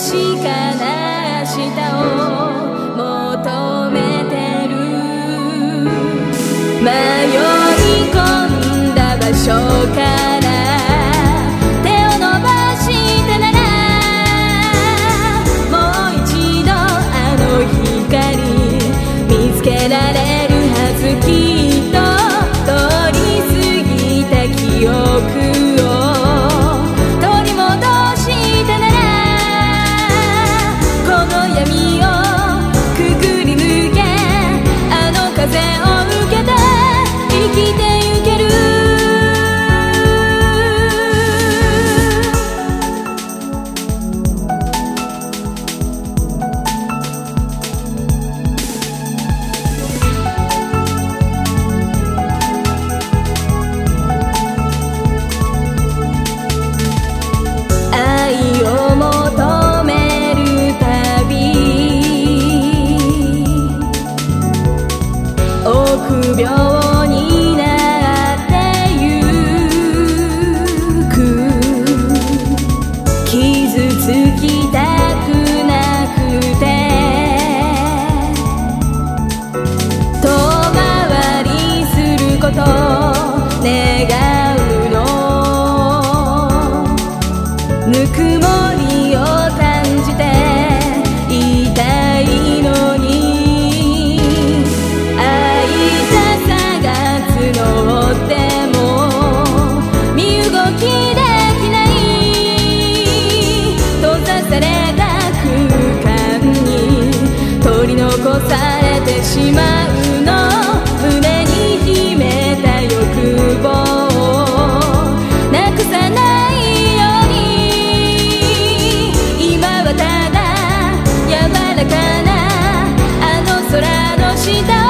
しかな明日を求めてる。風をぬくもりを感じていたいのに会いたさが募っても身動きできない。閉ざされた空間に取り残されてしまう。はた